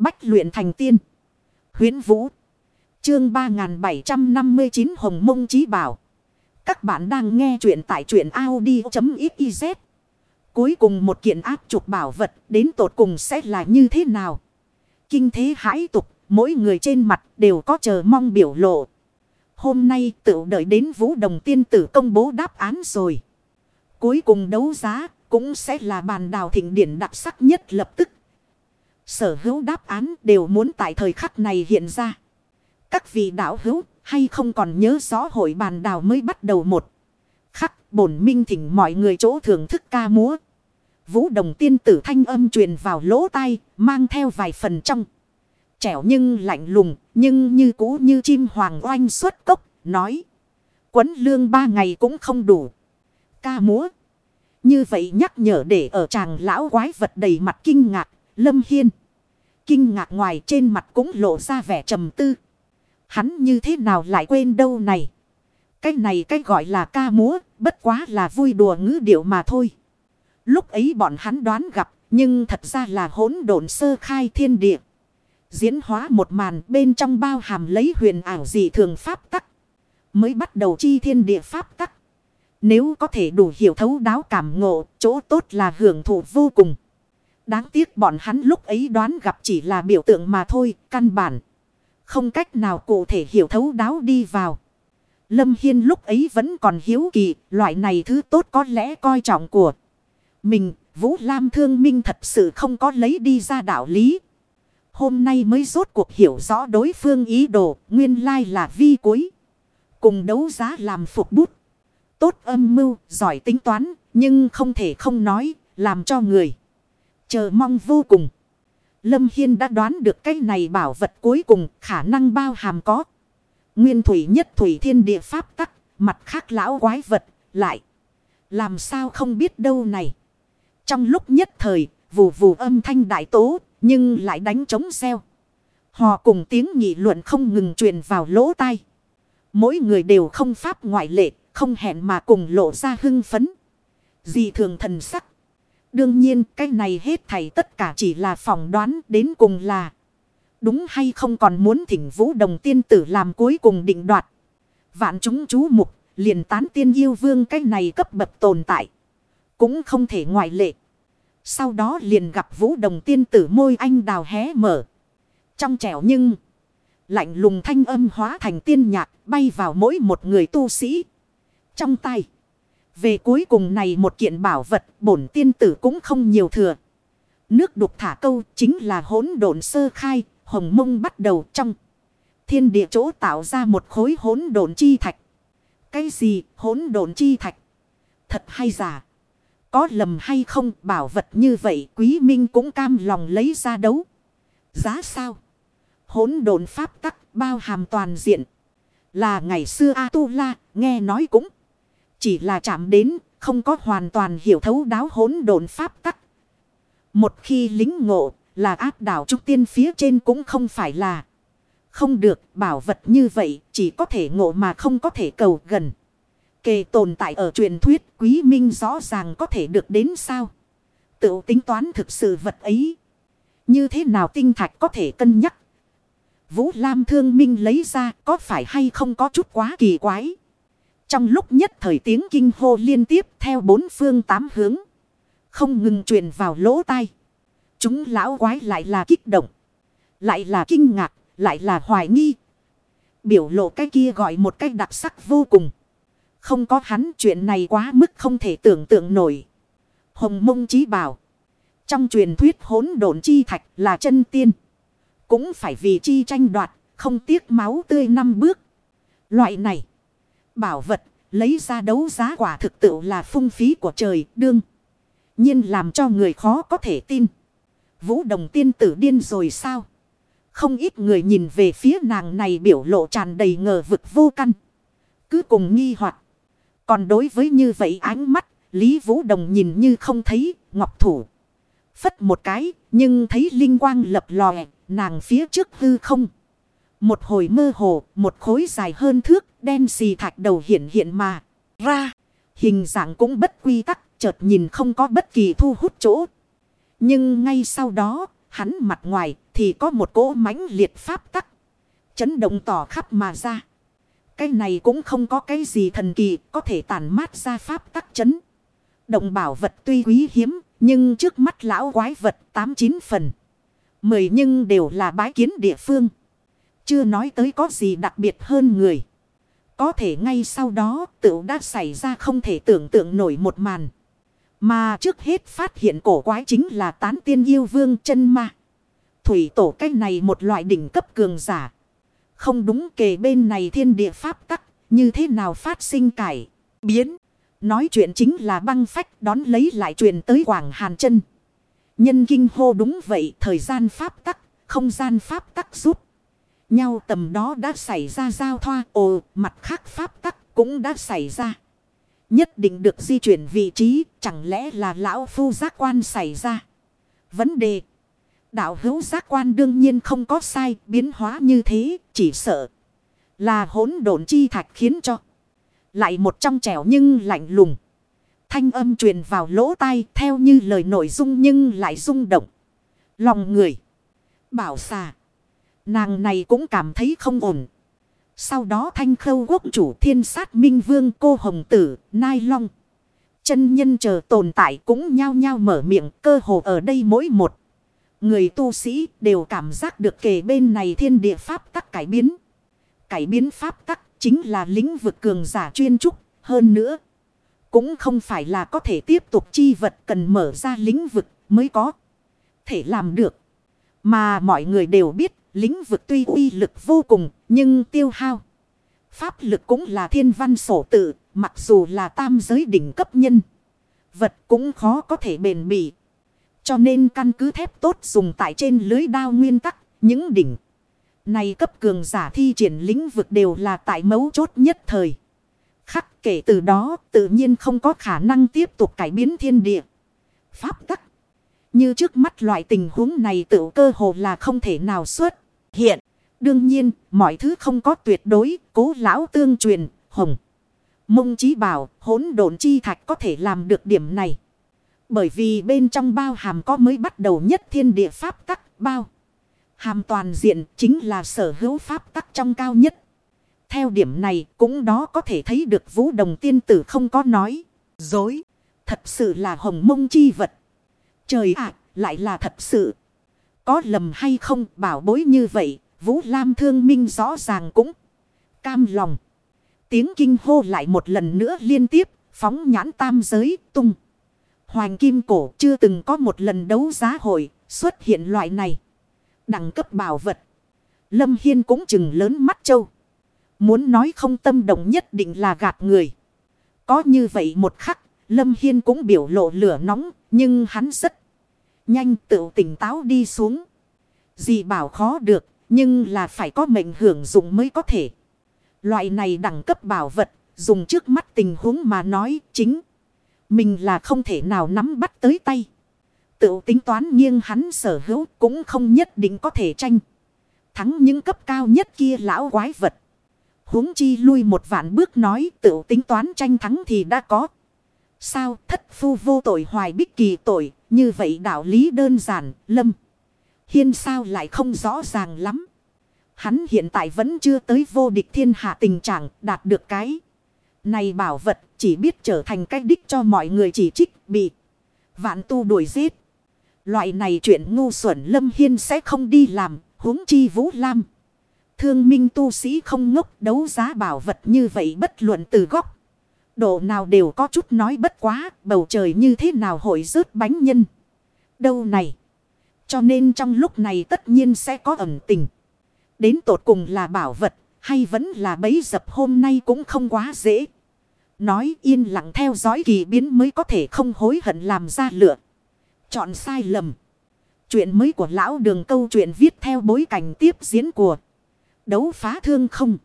Bách luyện thành tiên. Huyến Vũ. Chương 3759 Hồng Mông Chí Bảo. Các bạn đang nghe truyện tại truyện Audi.xyz. Cuối cùng một kiện áp trục bảo vật đến tột cùng sẽ là như thế nào? Kinh thế hãi tục, mỗi người trên mặt đều có chờ mong biểu lộ. Hôm nay tự đợi đến Vũ Đồng Tiên Tử công bố đáp án rồi. Cuối cùng đấu giá cũng sẽ là bàn đào thịnh điển đặc sắc nhất lập tức. Sở hữu đáp án đều muốn tại thời khắc này hiện ra. Các vị đạo hữu hay không còn nhớ rõ hội bàn đào mới bắt đầu một. Khắc bổn minh thỉnh mọi người chỗ thưởng thức ca múa. Vũ đồng tiên tử thanh âm truyền vào lỗ tai, mang theo vài phần trong. Trẻo nhưng lạnh lùng, nhưng như cũ như chim hoàng oanh xuất cốc, nói. Quấn lương ba ngày cũng không đủ. Ca múa. Như vậy nhắc nhở để ở chàng lão quái vật đầy mặt kinh ngạc, lâm hiên. Kinh ngạc ngoài trên mặt cũng lộ ra vẻ trầm tư. Hắn như thế nào lại quên đâu này. Cái này cái gọi là ca múa, bất quá là vui đùa ngữ điệu mà thôi. Lúc ấy bọn hắn đoán gặp, nhưng thật ra là hỗn độn sơ khai thiên địa. Diễn hóa một màn bên trong bao hàm lấy huyền ảo dị thường pháp tắc. Mới bắt đầu chi thiên địa pháp tắc. Nếu có thể đủ hiểu thấu đáo cảm ngộ, chỗ tốt là hưởng thụ vô cùng. Đáng tiếc bọn hắn lúc ấy đoán gặp chỉ là biểu tượng mà thôi, căn bản. Không cách nào cụ thể hiểu thấu đáo đi vào. Lâm Hiên lúc ấy vẫn còn hiếu kỳ, loại này thứ tốt có lẽ coi trọng của mình. Vũ Lam thương minh thật sự không có lấy đi ra đạo lý. Hôm nay mới rốt cuộc hiểu rõ đối phương ý đồ, nguyên lai là vi cuối. Cùng đấu giá làm phục bút. Tốt âm mưu, giỏi tính toán, nhưng không thể không nói, làm cho người. Chờ mong vô cùng. Lâm Hiên đã đoán được cái này bảo vật cuối cùng khả năng bao hàm có. Nguyên thủy nhất thủy thiên địa pháp tắc, mặt khác lão quái vật, lại. Làm sao không biết đâu này. Trong lúc nhất thời, vù vù âm thanh đại tố, nhưng lại đánh trống xeo. Họ cùng tiếng nghị luận không ngừng truyền vào lỗ tai. Mỗi người đều không pháp ngoại lệ, không hẹn mà cùng lộ ra hưng phấn. Dị thường thần sắc. Đương nhiên, cái này hết thảy tất cả chỉ là phỏng đoán đến cùng là. Đúng hay không còn muốn thỉnh vũ đồng tiên tử làm cuối cùng định đoạt. Vạn chúng chú mục, liền tán tiên yêu vương cái này cấp bậc tồn tại. Cũng không thể ngoại lệ. Sau đó liền gặp vũ đồng tiên tử môi anh đào hé mở. Trong trẻo nhưng. Lạnh lùng thanh âm hóa thành tiên nhạc bay vào mỗi một người tu sĩ. Trong tay. Về cuối cùng này một kiện bảo vật bổn tiên tử cũng không nhiều thừa. Nước đục thả câu chính là hỗn độn sơ khai, hồng mông bắt đầu trong. Thiên địa chỗ tạo ra một khối hỗn độn chi thạch. Cái gì hỗn độn chi thạch? Thật hay giả? Có lầm hay không bảo vật như vậy quý minh cũng cam lòng lấy ra đấu. Giá sao? Hỗn độn pháp tắc bao hàm toàn diện. Là ngày xưa A-tu-la nghe nói cũng. Chỉ là chạm đến, không có hoàn toàn hiểu thấu đáo hỗn độn pháp tắc. Một khi lính ngộ, là áp đảo trúc tiên phía trên cũng không phải là. Không được, bảo vật như vậy, chỉ có thể ngộ mà không có thể cầu gần. Kề tồn tại ở truyền thuyết, quý minh rõ ràng có thể được đến sao. Tự tính toán thực sự vật ấy. Như thế nào tinh thạch có thể cân nhắc. Vũ Lam thương minh lấy ra có phải hay không có chút quá kỳ quái. Trong lúc nhất thời tiếng kinh hô liên tiếp theo bốn phương tám hướng. Không ngừng truyền vào lỗ tai. Chúng lão quái lại là kích động. Lại là kinh ngạc. Lại là hoài nghi. Biểu lộ cái kia gọi một cách đặc sắc vô cùng. Không có hắn chuyện này quá mức không thể tưởng tượng nổi. Hồng mông chí bảo. Trong truyền thuyết hỗn độn chi thạch là chân tiên. Cũng phải vì chi tranh đoạt. Không tiếc máu tươi năm bước. Loại này bảo vật, lấy ra đấu giá quả thực tự là phung phí của trời đương. nhiên làm cho người khó có thể tin. Vũ đồng tiên tử điên rồi sao? Không ít người nhìn về phía nàng này biểu lộ tràn đầy ngờ vực vô căn. Cứ cùng nghi hoặc Còn đối với như vậy ánh mắt, Lý Vũ Đồng nhìn như không thấy, ngọc thủ. Phất một cái, nhưng thấy linh quang lập lòe, nàng phía trước hư không. Một hồi mơ hồ, một khối dài hơn thước, đen xì thạch đầu hiện hiện mà. Ra, hình dạng cũng bất quy tắc, chợt nhìn không có bất kỳ thu hút chỗ. Nhưng ngay sau đó, hắn mặt ngoài thì có một cỗ mãnh liệt pháp tắc. Chấn động tỏ khắp mà ra. Cái này cũng không có cái gì thần kỳ có thể tàn mát ra pháp tắc chấn. Động bảo vật tuy quý hiếm nhưng trước mắt lão quái vật tám chín phần. Mười nhưng đều là bái kiến địa phương. Chưa nói tới có gì đặc biệt hơn người. Có thể ngay sau đó tựu đã xảy ra không thể tưởng tượng nổi một màn. Mà trước hết phát hiện cổ quái chính là tán tiên yêu vương chân ma. Thủy tổ cách này một loại đỉnh cấp cường giả. Không đúng kề bên này thiên địa pháp tắc. Như thế nào phát sinh cải. Biến. Nói chuyện chính là băng phách đón lấy lại truyền tới Quảng Hàn chân. Nhân kinh hô đúng vậy, thời gian pháp tắc. Không gian pháp tắc giúp. Nhau tầm đó đã xảy ra giao thoa. Ồ, mặt khác pháp tắc cũng đã xảy ra. Nhất định được di chuyển vị trí. Chẳng lẽ là lão phu giác quan xảy ra. Vấn đề. Đạo hữu giác quan đương nhiên không có sai. Biến hóa như thế. Chỉ sợ. Là hỗn độn chi thạch khiến cho. Lại một trong trẻo nhưng lạnh lùng. Thanh âm truyền vào lỗ tai, theo như lời nội dung nhưng lại rung động. Lòng người. Bảo xà. Nàng này cũng cảm thấy không ổn. Sau đó thanh khâu quốc chủ thiên sát minh vương cô hồng tử, nai long. Chân nhân chờ tồn tại cũng nhao nhao mở miệng cơ hồ ở đây mỗi một. Người tu sĩ đều cảm giác được kề bên này thiên địa pháp tắc cải biến. Cải biến pháp tắc chính là lĩnh vực cường giả chuyên trúc hơn nữa. Cũng không phải là có thể tiếp tục chi vật cần mở ra lĩnh vực mới có thể làm được. Mà mọi người đều biết lĩnh vực tuy uy lực vô cùng, nhưng tiêu hao. Pháp lực cũng là thiên văn sổ tự, mặc dù là tam giới đỉnh cấp nhân. Vật cũng khó có thể bền bỉ. Cho nên căn cứ thép tốt dùng tại trên lưới đao nguyên tắc, những đỉnh. Này cấp cường giả thi triển lĩnh vực đều là tại mấu chốt nhất thời. Khắc kể từ đó, tự nhiên không có khả năng tiếp tục cải biến thiên địa. Pháp tắc. Như trước mắt loại tình huống này tự cơ hồ là không thể nào xuất hiện. Đương nhiên, mọi thứ không có tuyệt đối, cố lão tương truyền, hồng. Mông chí bảo, hỗn độn chi thạch có thể làm được điểm này. Bởi vì bên trong bao hàm có mới bắt đầu nhất thiên địa pháp tắc bao. Hàm toàn diện chính là sở hữu pháp tắc trong cao nhất. Theo điểm này cũng đó có thể thấy được vũ đồng tiên tử không có nói. Dối. Thật sự là hồng mông chi vật. Trời ạ, lại là thật sự. Có lầm hay không bảo bối như vậy. Vũ Lam thương minh rõ ràng cũng cam lòng. Tiếng kinh hô lại một lần nữa liên tiếp. Phóng nhãn tam giới tung. Hoàng kim cổ chưa từng có một lần đấu giá hội xuất hiện loại này. Đẳng cấp bảo vật. Lâm Hiên cũng chừng lớn mắt châu. Muốn nói không tâm động nhất định là gạt người. Có như vậy một khắc, Lâm Hiên cũng biểu lộ lửa nóng, nhưng hắn rất nhanh tự tỉnh táo đi xuống. Gì bảo khó được, nhưng là phải có mệnh hưởng dụng mới có thể. Loại này đẳng cấp bảo vật, dùng trước mắt tình huống mà nói chính. Mình là không thể nào nắm bắt tới tay. Tự tính toán nghiêng hắn sở hữu cũng không nhất định có thể tranh. Thắng những cấp cao nhất kia lão quái vật huống chi lui một vạn bước nói tự tính toán tranh thắng thì đã có. Sao thất phu vô tội hoài bích kỳ tội, như vậy đạo lý đơn giản, lâm. Hiên sao lại không rõ ràng lắm. Hắn hiện tại vẫn chưa tới vô địch thiên hạ tình trạng đạt được cái. Này bảo vật chỉ biết trở thành cái đích cho mọi người chỉ trích bị vạn tu đuổi giết. Loại này chuyện ngu xuẩn lâm hiên sẽ không đi làm, huống chi vũ lam. Thương minh tu sĩ không ngốc đấu giá bảo vật như vậy bất luận từ góc. Độ nào đều có chút nói bất quá, bầu trời như thế nào hội rớt bánh nhân. Đâu này. Cho nên trong lúc này tất nhiên sẽ có ẩn tình. Đến tột cùng là bảo vật, hay vẫn là bấy dập hôm nay cũng không quá dễ. Nói yên lặng theo dõi kỳ biến mới có thể không hối hận làm ra lựa. Chọn sai lầm. Chuyện mới của lão đường câu chuyện viết theo bối cảnh tiếp diễn của đấu phá thương không.